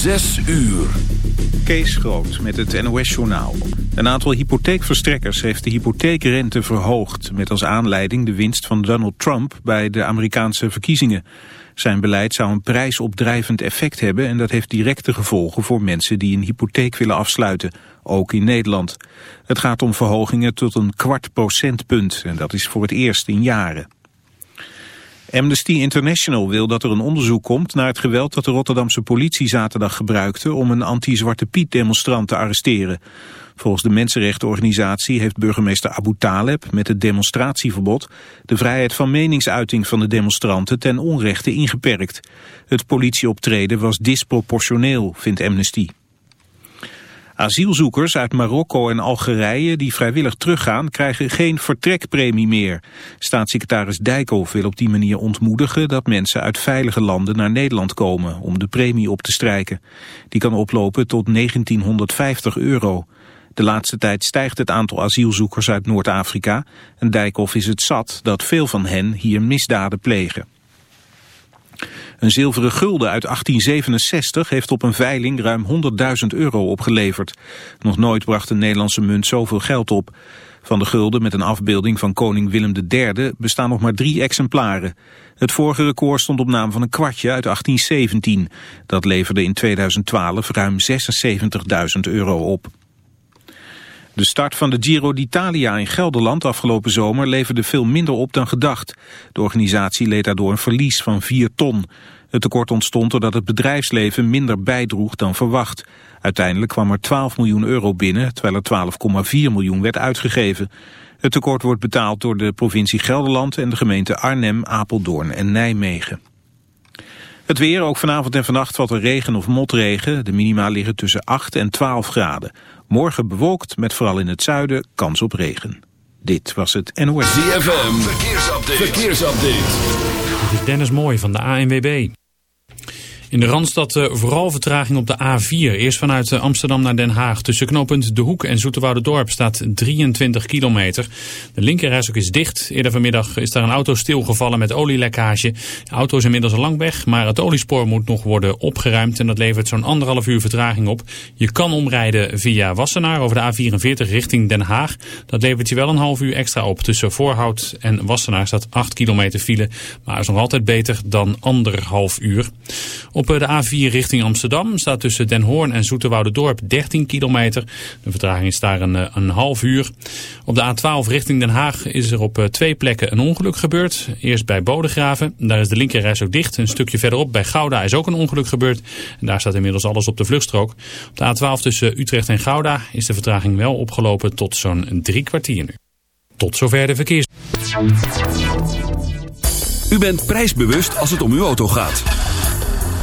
Zes uur. Kees Groot met het NOS-journaal. Een aantal hypotheekverstrekkers heeft de hypotheekrente verhoogd... met als aanleiding de winst van Donald Trump bij de Amerikaanse verkiezingen. Zijn beleid zou een prijsopdrijvend effect hebben... en dat heeft directe gevolgen voor mensen die een hypotheek willen afsluiten, ook in Nederland. Het gaat om verhogingen tot een kwart procentpunt en dat is voor het eerst in jaren. Amnesty International wil dat er een onderzoek komt naar het geweld dat de Rotterdamse politie zaterdag gebruikte om een anti-Zwarte Piet demonstrant te arresteren. Volgens de mensenrechtenorganisatie heeft burgemeester Abu Taleb met het demonstratieverbod de vrijheid van meningsuiting van de demonstranten ten onrechte ingeperkt. Het politieoptreden was disproportioneel, vindt Amnesty. Asielzoekers uit Marokko en Algerije die vrijwillig teruggaan krijgen geen vertrekpremie meer. Staatssecretaris Dijkhoff wil op die manier ontmoedigen dat mensen uit veilige landen naar Nederland komen om de premie op te strijken. Die kan oplopen tot 1950 euro. De laatste tijd stijgt het aantal asielzoekers uit Noord-Afrika en Dijkhoff is het zat dat veel van hen hier misdaden plegen. Een zilveren gulden uit 1867 heeft op een veiling ruim 100.000 euro opgeleverd. Nog nooit bracht een Nederlandse munt zoveel geld op. Van de gulden met een afbeelding van koning Willem III bestaan nog maar drie exemplaren. Het vorige record stond op naam van een kwartje uit 1817. Dat leverde in 2012 ruim 76.000 euro op. De start van de Giro d'Italia in Gelderland afgelopen zomer leverde veel minder op dan gedacht. De organisatie leed daardoor een verlies van 4 ton. Het tekort ontstond doordat het bedrijfsleven minder bijdroeg dan verwacht. Uiteindelijk kwam er 12 miljoen euro binnen, terwijl er 12,4 miljoen werd uitgegeven. Het tekort wordt betaald door de provincie Gelderland en de gemeenten Arnhem, Apeldoorn en Nijmegen. Het weer, ook vanavond en vannacht valt er regen of motregen. De minima liggen tussen 8 en 12 graden. Morgen bewolkt met vooral in het zuiden kans op regen. Dit was het NOS. ZFM, verkeersupdate. verkeersupdate. Dit is Dennis Mooi van de ANWB. In de Randstad uh, vooral vertraging op de A4. Eerst vanuit uh, Amsterdam naar Den Haag. Tussen knooppunt De Hoek en Dorp staat 23 kilometer. De linkerreis ook is dicht. Eerder vanmiddag is daar een auto stilgevallen met olielekkage. De auto is inmiddels al lang weg, maar het oliespoor moet nog worden opgeruimd. En dat levert zo'n anderhalf uur vertraging op. Je kan omrijden via Wassenaar over de A44 richting Den Haag. Dat levert je wel een half uur extra op. Tussen Voorhout en Wassenaar staat 8 kilometer file. Maar is nog altijd beter dan anderhalf uur. Op de A4 richting Amsterdam staat tussen Den Hoorn en Dorp 13 kilometer. De vertraging is daar een, eh, een half uur. Op de A12 richting Den Haag is er op eh, twee plekken een ongeluk gebeurd. Eerst bij Bodegraven, daar is de linkerreis ook dicht. Een stukje verderop bij Gouda is ook een ongeluk gebeurd. En daar staat inmiddels alles op de vluchtstrook. Op de A12 tussen Utrecht en Gouda is de vertraging wel opgelopen tot zo'n drie kwartier nu. Tot zover de verkeers. U bent prijsbewust als het om uw auto gaat.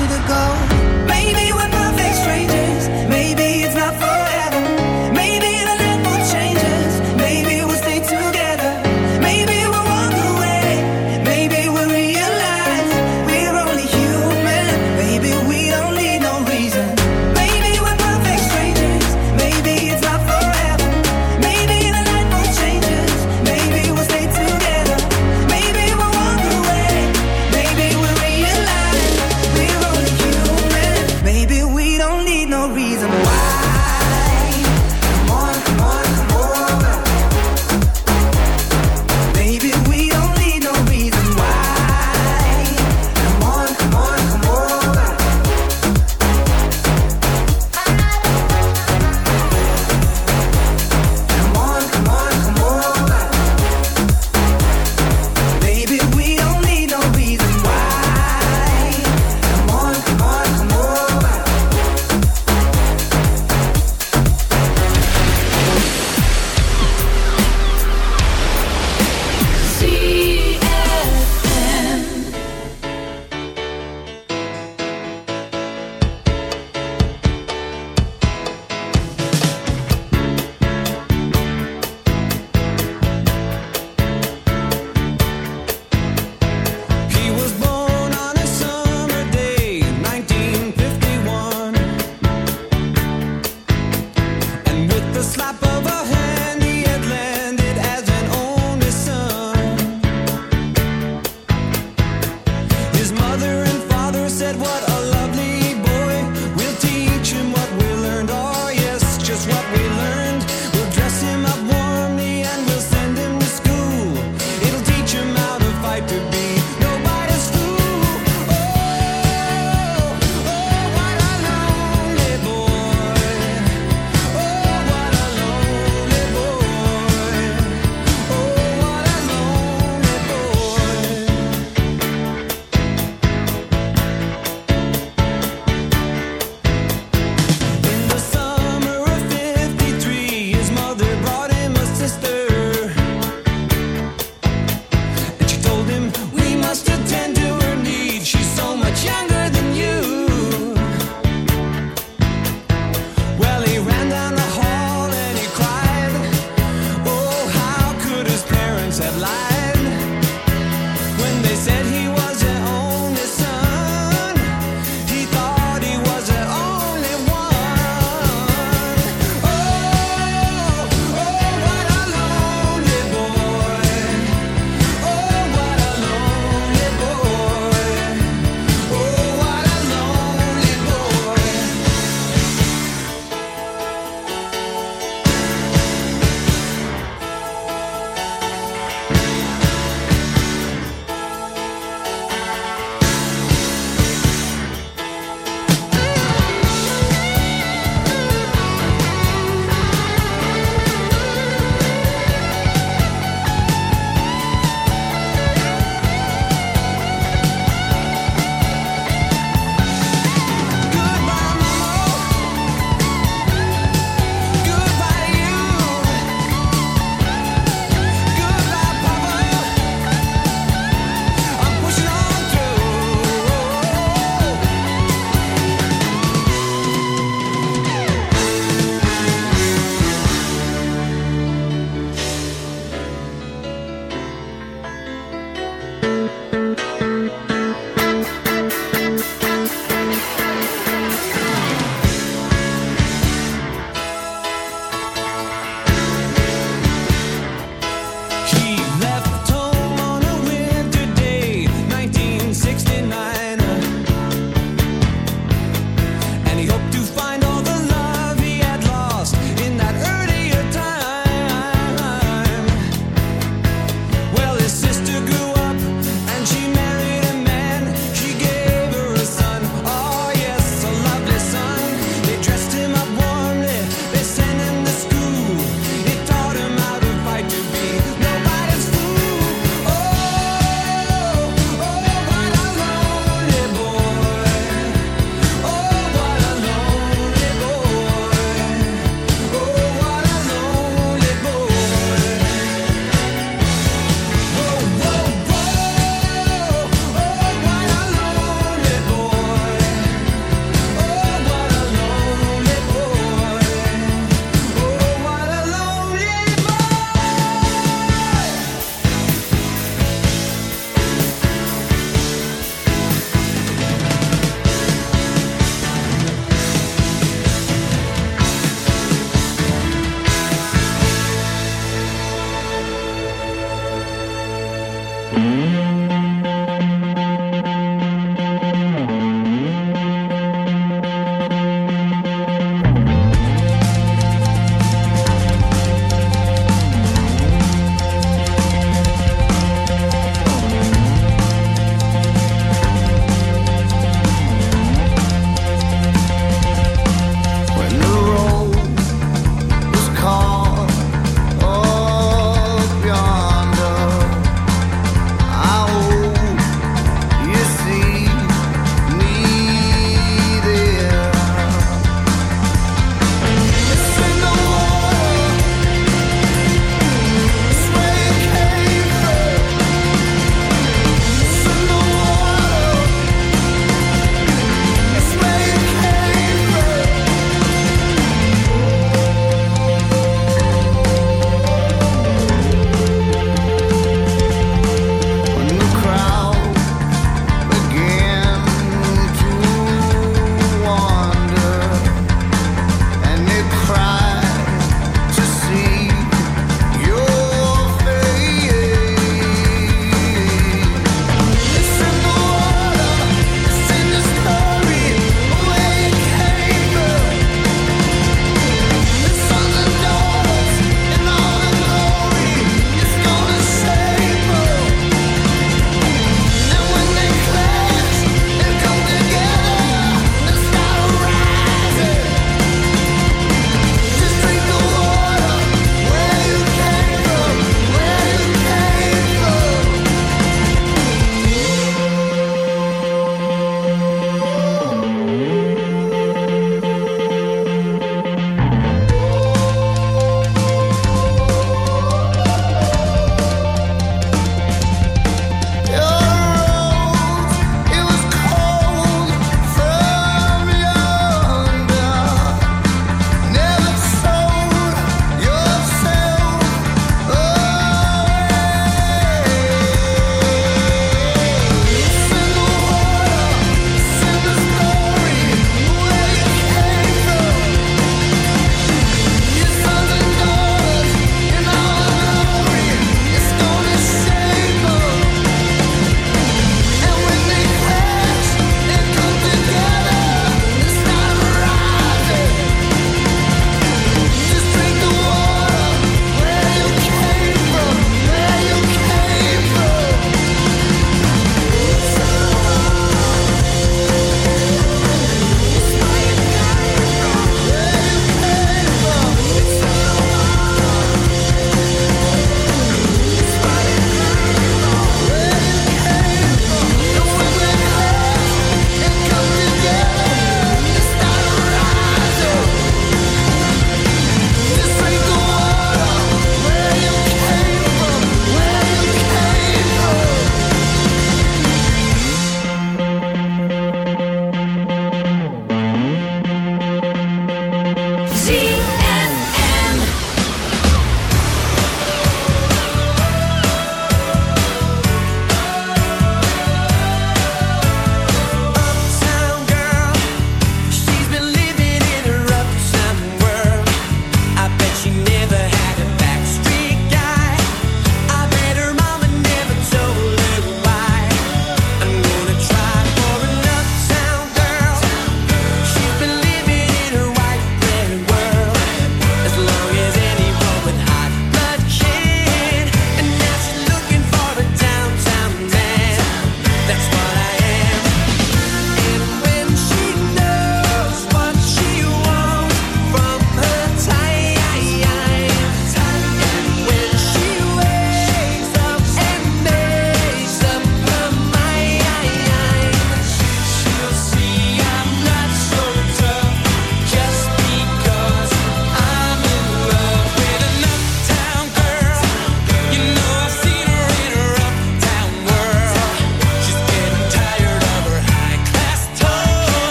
You to go. Maybe we're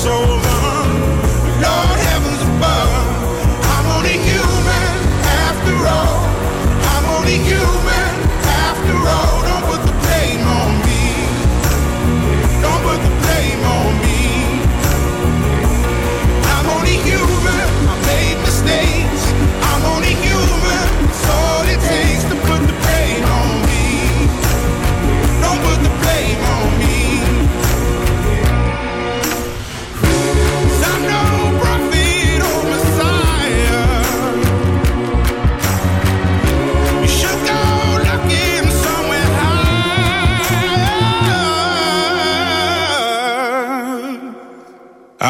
So.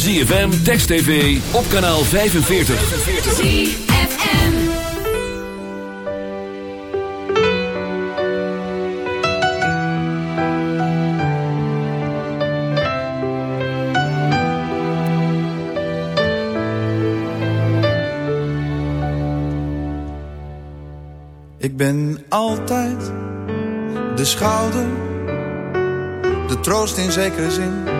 ZFM, Text TV, op kanaal 45. ZFM. Ik ben altijd de schouder, de troost in zekere zin.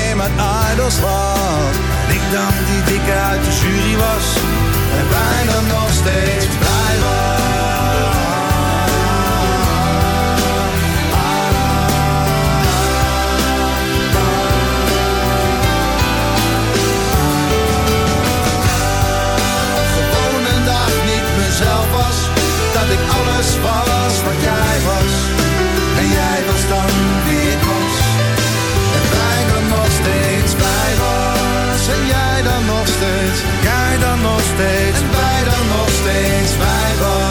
uit Idols was. Ik dan die dikke uit de jury was. En bijna nog steeds blij steeds, en wij dan nog steeds, wij.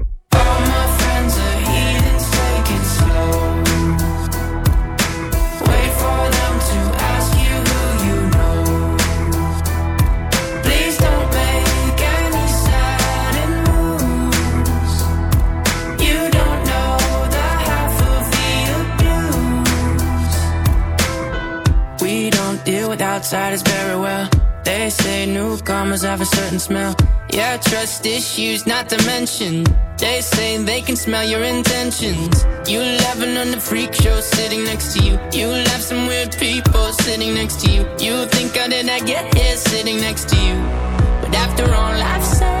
Outsiders very well. They say newcomers have a certain smell. Yeah, trust issues not to mention. They say they can smell your intentions. You laughing on the freak show sitting next to you. You love some weird people sitting next to you. You think how did I get here sitting next to you? But after all I've said,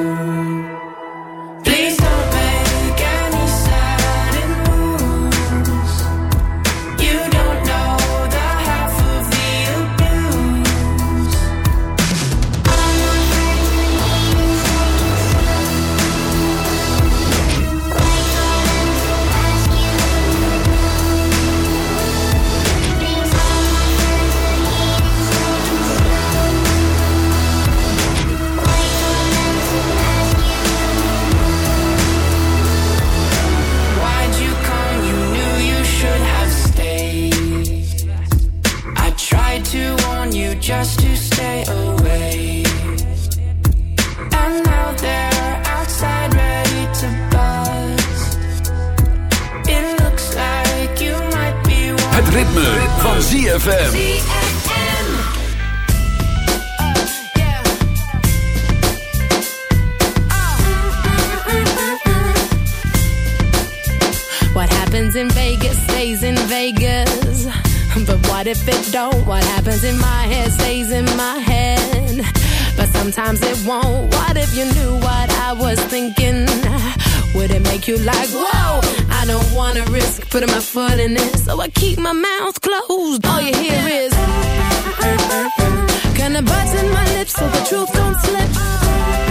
ZFM. What happens in Vegas stays in Vegas. But what if it don't? What happens in my head stays in my head. But sometimes it won't. What if you knew what I was thinking? Would it make you like, whoa? I don't wanna risk putting my foot in it. So I keep my mouth closed. All you hear is. Gonna button my lips so the truth don't slip.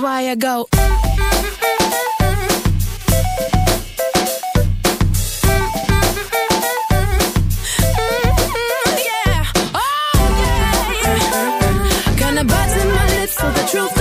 Why I go. yeah. Oh, yeah, button my lips so the truth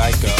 like a